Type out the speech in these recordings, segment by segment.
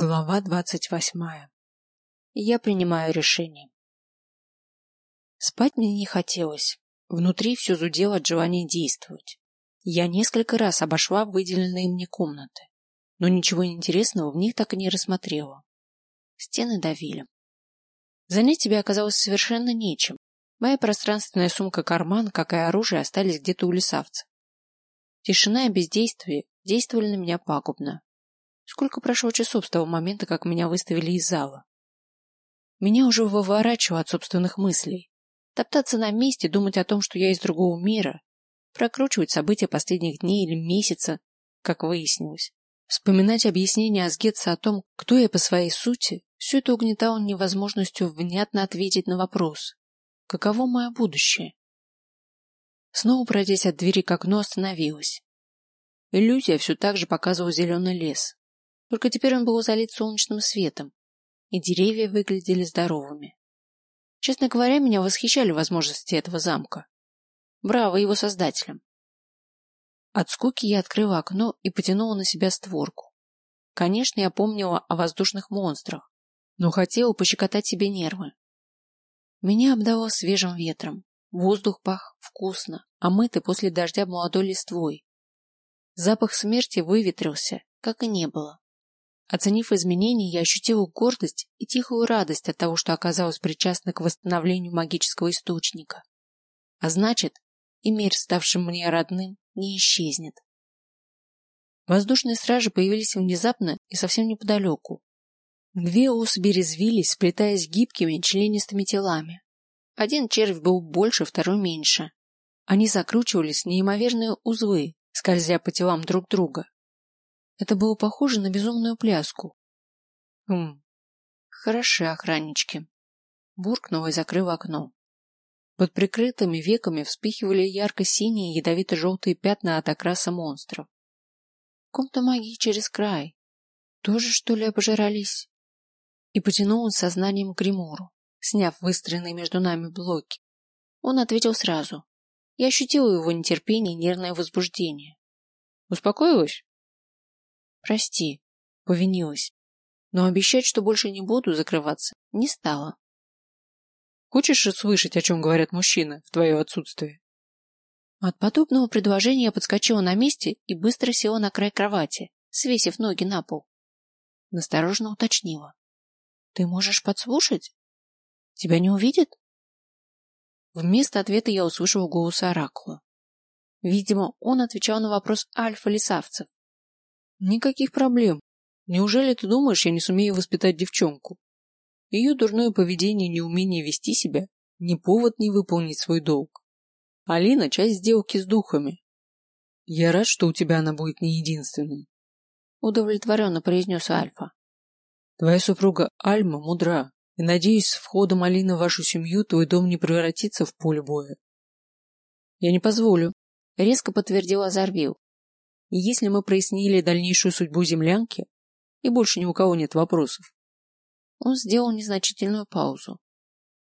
Глава двадцать восьмая. Я принимаю решение. Спать мне не хотелось. Внутри все зудело от желания действовать. Я несколько раз обошла выделенные мне комнаты, но ничего интересного в них так и не рассмотрела. Стены давили. Занять себя оказалось совершенно нечем. Моя пространственная сумка-карман, как и оружие, остались где-то у лесавца. Тишина и бездействие действовали на меня пагубно. Сколько прошло часов с того момента, как меня выставили из зала? Меня уже выворачивало от собственных мыслей. Топтаться на месте, думать о том, что я из другого мира, прокручивать события последних дней или месяца, как выяснилось. Вспоминать объяснение Асгетса о том, кто я по своей сути, все это угнетало невозможностью внятно ответить на вопрос. Каково мое будущее? Снова пройдясь от двери к окну, остановилась. Иллюзия все так же показывала зеленый лес, только теперь он был залит солнечным светом, и деревья выглядели здоровыми. Честно говоря, меня восхищали возможности этого замка. Браво его создателям. От скуки я открыла окно и потянула на себя створку. Конечно, я помнила о воздушных монстрах, но хотела пощекотать себе нервы. Меня обдало свежим ветром. Воздух пах вкусно, омытый после дождя молодой листвой. Запах смерти выветрился, как и не было. Оценив изменения, я ощутила гордость и тихую радость от того, что оказалась причастна к восстановлению магического источника. А значит, и мир, ставший мне родным, не исчезнет. Воздушные стражи появились внезапно и совсем неподалеку. Две особи резвились, сплетаясь гибкими членистыми телами. Один червь был больше, второй меньше. Они закручивались в неимоверные узлы, скользя по телам друг друга. Это было похоже на безумную пляску. Хм, хороши охраннички. Буркнула и закрыла окно. Под прикрытыми веками вспыхивали ярко-синие ядовито-желтые пятна от окраса монстров. Ком-то магии через край. Тоже, что ли, обожрались? И потянул он сознанием к Гримуру, сняв выстроенные между нами блоки. Он ответил сразу. Я ощутила его нетерпение и нервное возбуждение. Успокоилась? Прости, повинилась. Но обещать, что больше не буду закрываться, не стала. Хочешь услышать, о чем говорят мужчины в твое отсутствие? От подобного предложения я подскочила на месте и быстро села на край кровати, свесив ноги на пол. Настороженно уточнила. Ты можешь подслушать? Тебя не увидят? Вместо ответа я услышала голос Оракула. Видимо, он отвечал на вопрос альфа-лисавцев, Никаких проблем. Неужели ты думаешь, я не сумею воспитать девчонку? Ее дурное поведение и неумение вести себя не повод не выполнить свой долг. Алина – часть сделки с духами. Я рад, что у тебя она будет не единственной. Удовлетворенно произнес Альфа. Твоя супруга Альма мудра, и, надеюсь, с входом Алины в вашу семью твой дом не превратится в поле боя. Я не позволю, резко подтвердил Азарвил. Если мы прояснили дальнейшую судьбу землянки, и больше ни у кого нет вопросов. Он сделал незначительную паузу.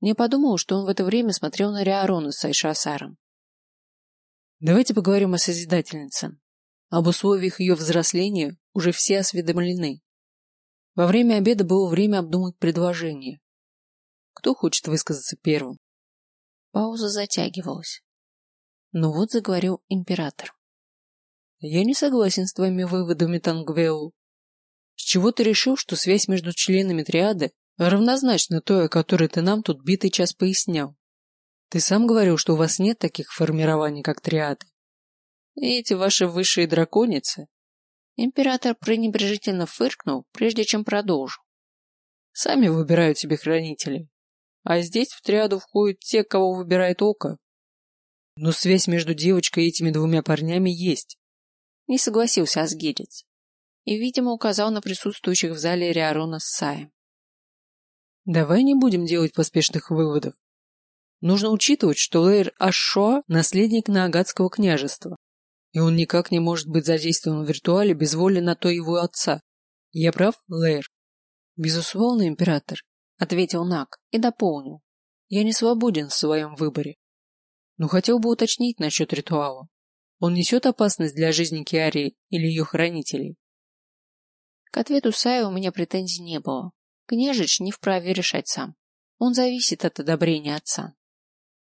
Мне подумал, что он в это время смотрел на Риарона с Айшасаром. Давайте поговорим о Созидательнице. Об условиях ее взросления уже все осведомлены. Во время обеда было время обдумать предложение. Кто хочет высказаться первым? Пауза затягивалась. Но вот заговорил император. Я не согласен с твоими выводами, Тангвеул. С чего ты решил, что связь между членами триады равнозначна той, о которой ты нам тут битый час пояснял? Ты сам говорил, что у вас нет таких формирований, как триады. И эти ваши высшие драконицы. Император пренебрежительно фыркнул, прежде чем продолжил. Сами выбирают себе хранителей. А здесь в триаду входят те, кого выбирает око. Но связь между девочкой и этими двумя парнями есть. Не согласился Асгирец. И, видимо, указал на присутствующих в зале Риарона с Саем. Давай не будем делать поспешных выводов. Нужно учитывать, что Лейр Ашоа – наследник Наагатского княжества, и он никак не может быть задействован в виртуале без воли на то его отца. Я прав, Лейр? Безусловно, император, ответил Наг и дополнил. Я не свободен в своем выборе. Но хотел бы уточнить насчет ритуала. Он несет опасность для жизни Киарии или ее хранителей? К ответу Сая у меня претензий не было. Княжич не вправе решать сам. Он зависит от одобрения отца.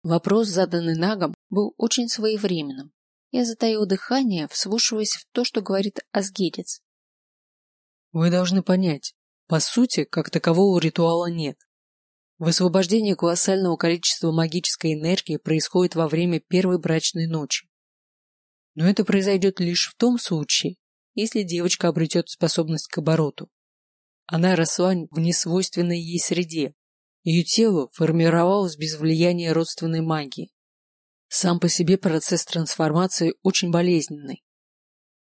Вопрос, заданный Нагом, был очень своевременным. Я затаил дыхание, вслушиваясь в то, что говорит Асгедец. Вы должны понять, по сути, как такового ритуала нет. Высвобождение колоссального количества магической энергии происходит во время первой брачной ночи. Но это произойдет лишь в том случае, если девочка обретет способность к обороту. Она росла в несвойственной ей среде, ее тело формировалось без влияния родственной магии. Сам по себе процесс трансформации очень болезненный.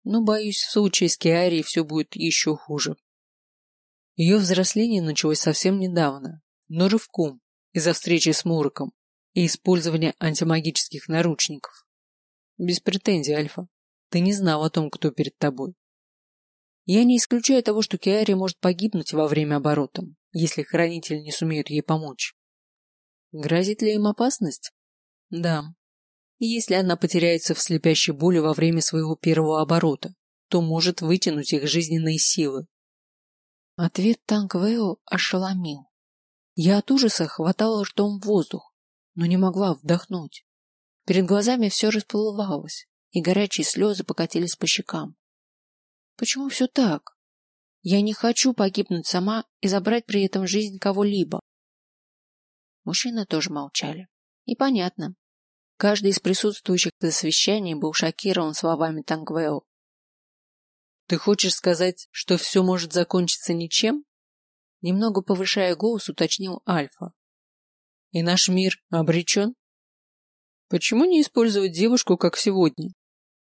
Но, боюсь, в случае с Киарией все будет еще хуже. Ее взросление началось совсем недавно, но рывком, из-за встречи с Муроком и использования антимагических наручников. Без претензий, Альфа. Ты не знал о том, кто перед тобой. Я не исключаю того, что Киари может погибнуть во время оборота, если хранители не сумеют ей помочь. Грозит ли им опасность? Да. Если она потеряется в слепящей боли во время своего первого оборота, то может вытянуть их жизненные силы. Ответ Танквео ошеломил. Я от ужаса хватала ртом воздух, но не могла вдохнуть. Перед глазами все расплывалось, и горячие слезы покатились по щекам. Почему все так? Я не хочу погибнуть сама и забрать при этом жизнь кого-либо. Мужчины тоже молчали. И понятно. Каждый из присутствующих на совещании был шокирован словами Тангвео. Ты хочешь сказать, что все может закончиться ничем? Немного повышая голос, уточнил Альфа. И наш мир обречен? Почему не использовать девушку, как сегодня?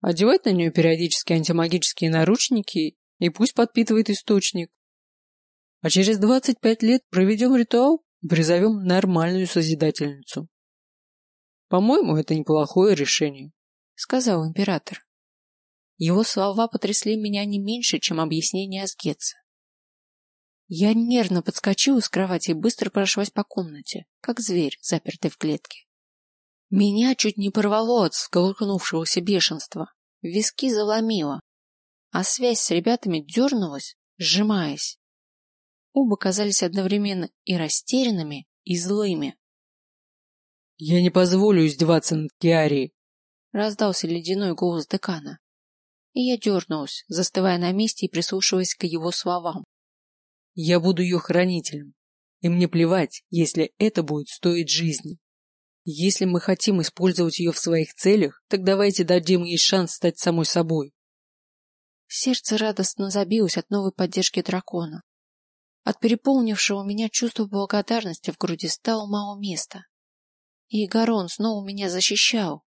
Одевать на нее периодически антимагические наручники и пусть подпитывает источник. А через двадцать пять лет проведем ритуал и призовем нормальную Созидательницу. По-моему, это неплохое решение, сказал император. Его слова потрясли меня не меньше, чем объяснение Асгеца. Я нервно подскочила с кровати и быстро прошлась по комнате, как зверь, запертый в клетке. Меня чуть не порвало от всколыхнувшегося бешенства, виски заломило, а связь с ребятами дернулась, сжимаясь. Оба казались одновременно и растерянными, и злыми. «Я не позволю издеваться над Киарией!» — раздался ледяной голос декана. И я дернулась, застывая на месте и прислушиваясь к его словам. «Я буду ее хранителем, и мне плевать, если это будет стоить жизни. Если мы хотим использовать ее в своих целях, так давайте дадим ей шанс стать самой собой. Сердце радостно забилось от новой поддержки дракона. От переполнившего меня чувства благодарности в груди стало мало места. И Гарон снова меня защищал.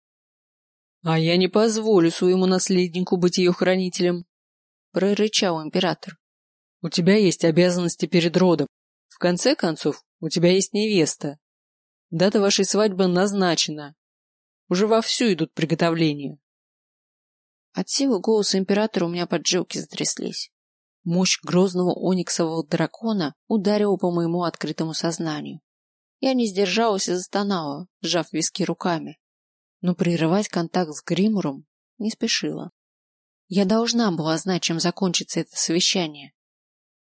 — А я не позволю своему наследнику быть ее хранителем, — прорычал император. — У тебя есть обязанности перед родом. В конце концов, у тебя есть невеста, Дата вашей свадьбы назначена. Уже вовсю идут приготовления. От силы голоса императора у меня поджилки затряслись. Мощь грозного ониксового дракона ударила по моему открытому сознанию. Я не сдержалась и застонала, сжав виски руками. Но прерывать контакт с Гримуром не спешила. Я должна была знать, чем закончится это совещание.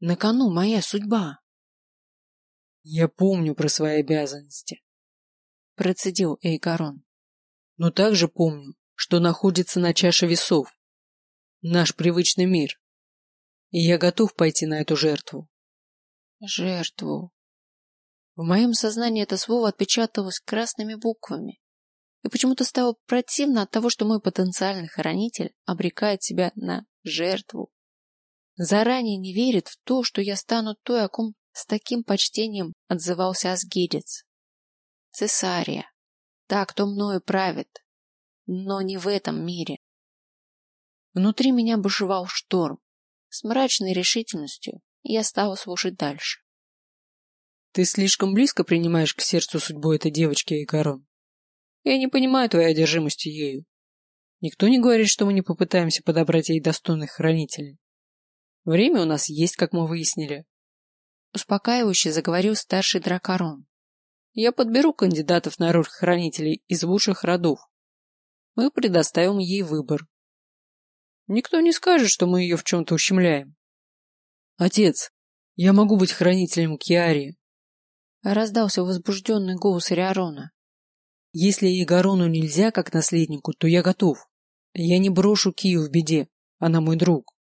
На кону моя судьба. Я помню про свои обязанности процедил Эйгарон. Но также помню, что находится на чаше весов. Наш привычный мир. И я готов пойти на эту жертву. Жертву. В моем сознании это слово отпечаталось красными буквами. И почему-то стало противно от того, что мой потенциальный хранитель обрекает себя на жертву. Заранее не верит в то, что я стану той, о ком с таким почтением отзывался Асгидец. Цесария. Та, кто мною правит. Но не в этом мире. Внутри меня бушевал шторм. С мрачной решительностью я стала слушать дальше. Ты слишком близко принимаешь к сердцу судьбу этой девочки, Эйкарон. Я не понимаю твоей одержимости ею. Никто не говорит, что мы не попытаемся подобрать ей достойных хранителей. Время у нас есть, как мы выяснили. Успокаивающе заговорил старший дракарон. Я подберу кандидатов на роль хранителей из лучших родов. Мы предоставим ей выбор. Никто не скажет, что мы ее в чем-то ущемляем. Отец, я могу быть хранителем Киари. Раздался возбужденный голос Риарона. Если Игорону нельзя как наследнику, то я готов. Я не брошу Кию в беде. Она мой друг.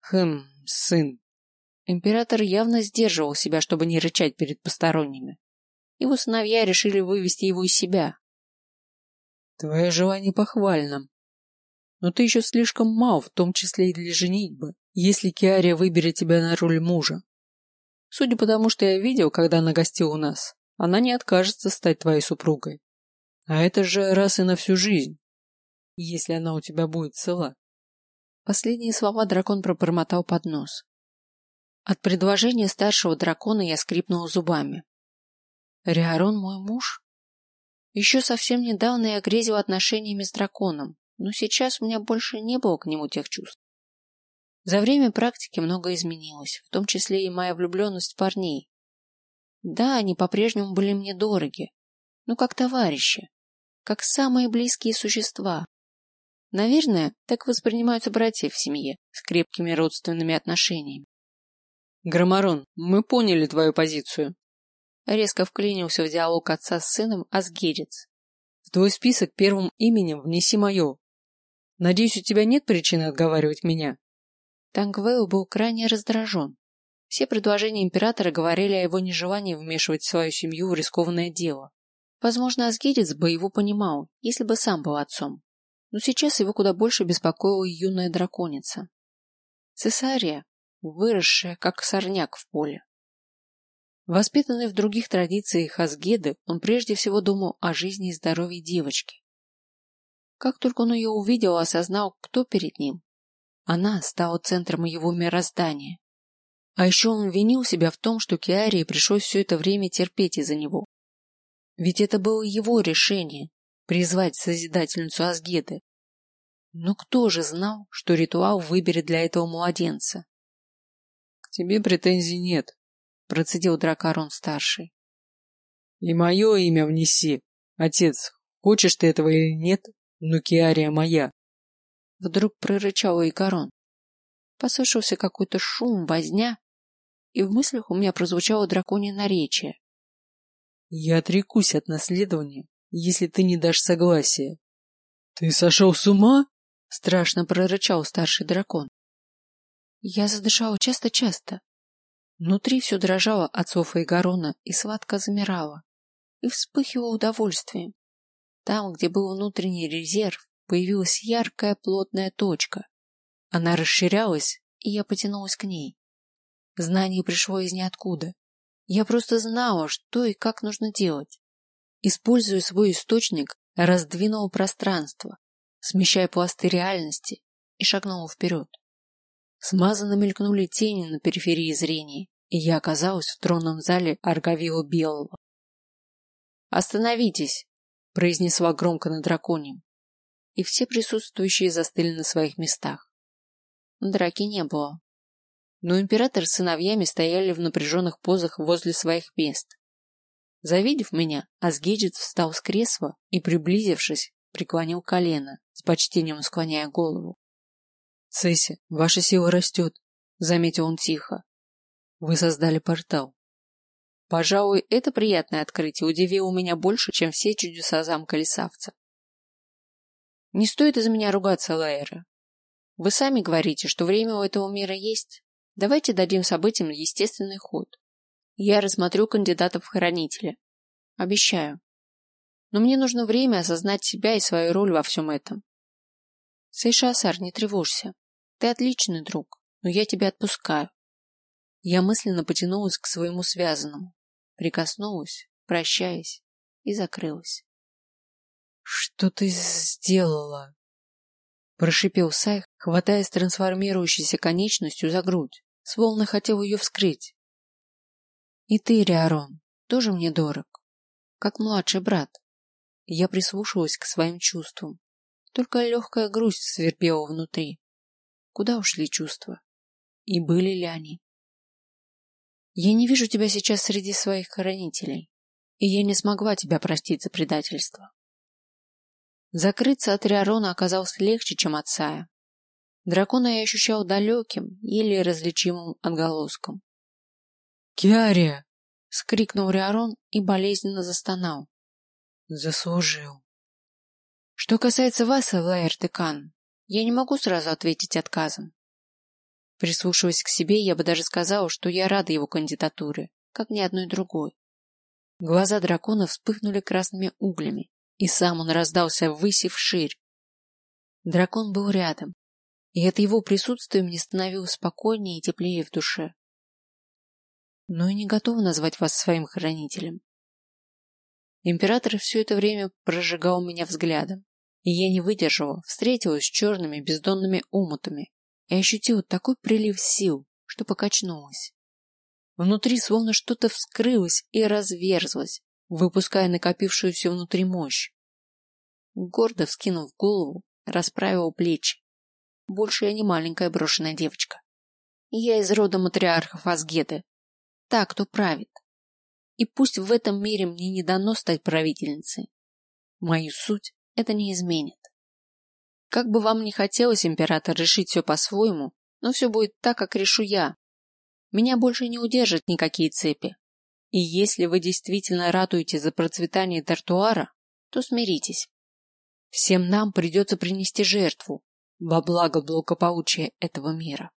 Хм, сын. Император явно сдерживал себя, чтобы не рычать перед посторонними. Его сыновья решили вывести его из себя. Твое желание похвально. Но ты еще слишком мал, в том числе и для женитьбы, если Киария выберет тебя на роль мужа. Судя по тому, что я видел, когда она гостила у нас, она не откажется стать твоей супругой. А это же раз и на всю жизнь, если она у тебя будет цела. Последние слова дракон пробормотал под нос. От предложения старшего дракона я скрипнула зубами. Риарон мой муж? Еще совсем недавно я грезила отношениями с драконом, но сейчас у меня больше не было к нему тех чувств. За время практики многое изменилось, в том числе и моя влюбленность в парней. Да, они по-прежнему были мне дороги, но как товарищи, как самые близкие существа. Наверное, так воспринимаются братья в семье с крепкими родственными отношениями. Громорон, мы поняли твою позицию. Резко вклинился в диалог отца с сыном Асгирец. В твой список первым именем внеси мое. Надеюсь, у тебя нет причины отговаривать меня. Тангвейл был крайне раздражен. Все предложения императора говорили о его нежелании вмешивать свою семью в рискованное дело. Возможно, Асгирец бы его понимал, если бы сам был отцом. Но сейчас его куда больше беспокоила юная драконица. Цесария, выросшая, как сорняк в поле. Воспитанный в других традициях Асгеды, он прежде всего думал о жизни и здоровье девочки. Как только он ее увидел, осознал, кто перед ним. Она стала центром его мироздания. А еще он винил себя в том, что Киарии пришлось все это время терпеть из-за него. Ведь это было его решение – призвать Созидательницу Асгеды. Но кто же знал, что ритуал выберет для этого младенца? — К тебе претензий нет, — процедил Дракарон-старший. — И мое имя внеси, отец, хочешь ты этого или нет, но Киария моя. Вдруг прорычал Икарон. Послышался какой-то шум, возня, и в мыслях у меня прозвучало драконье наречие. Я отрекусь от наследования, если ты не дашь согласия. Ты сошел с ума? Страшно прорычал старший дракон. Я задышала часто-часто. Внутри все дрожало от слов Игорона и сладко замирало. И вспыхивало удовольствием. Там, где был внутренний резерв, появилась яркая плотная точка. Она расширялась, и я потянулась к ней. Знание пришло из ниоткуда. Я просто знала, что и как нужно делать. Используя свой источник, раздвинула пространство, смещая пласты реальности, и шагнула вперед. Смазанно мелькнули тени на периферии зрения, и я оказалась в тронном зале Аргавила Белого. «Остановитесь!» — произнесла громко на драконьем, и все присутствующие застыли на своих местах. Драки не было, но император с сыновьями стояли в напряженных позах возле своих мест. Завидев меня, Асгиджит встал с кресла и, приблизившись, преклонил колено, с почтением склоняя голову. — Цесси, ваша сила растет, — заметил он тихо. — Вы создали портал. Пожалуй, это приятное открытие удивило меня больше, чем все чудеса замка Лисавца. Не стоит из-за меня ругаться, Лайера. Вы сами говорите, что время у этого мира есть, Давайте дадим событиям естественный ход. Я рассмотрю кандидатов в хранителя. Обещаю. Но мне нужно время осознать себя и свою роль во всем этом. Сейшасар, не тревожься. Ты отличный друг, но я тебя отпускаю. Я мысленно потянулась к своему связанному, прикоснулась, прощаясь, и закрылась. — Что ты сделала? — прошипел Сайх, хватаясь трансформирующейся конечностью за грудь словно хотел ее вскрыть. И ты, Риарон, тоже мне дорог, как младший брат. Я прислушивалась к своим чувствам. Только легкая грусть свербела внутри. Куда ушли чувства? И были ли они? Я не вижу тебя сейчас среди своих хранителей, и я не смогла тебя простить за предательство. Закрыться от Риарона оказалось легче, чем от Сая. Дракона я ощущал далеким, еле различимым отголоском. «Киария!» — скрикнул Риарон и болезненно застонал. «Заслужил». Что касается вас, Элайер Декан, я не могу сразу ответить отказом. Прислушиваясь к себе, я бы даже сказала, что я рада его кандидатуре, как ни одной другой. Глаза дракона вспыхнули красными углями, и сам он раздался ввысь вширь. Дракон был рядом, и это его присутствие мне становилось спокойнее и теплее в душе. Но и не готова назвать вас своим хранителем. Император все это время прожигал меня взглядом, и я не выдержала, встретилась с черными бездонными омутами и ощутила такой прилив сил, что покачнулась. Внутри словно что-то вскрылось и разверзлось, выпуская накопившуюся внутри мощь. Гордо вскинув голову, расправил плечи больше я не маленькая брошенная девочка. Я из рода матриархов Асгеды. Так, кто правит. И пусть в этом мире мне не дано стать правительницей, мою суть это не изменит. Как бы вам ни хотелось, император, решить все по-своему, но все будет так, как решу я. Меня больше не удержат никакие цепи. И если вы действительно ратуете за процветание Тартуара, то смиритесь. Всем нам придется принести жертву, во благо благополучия этого мира.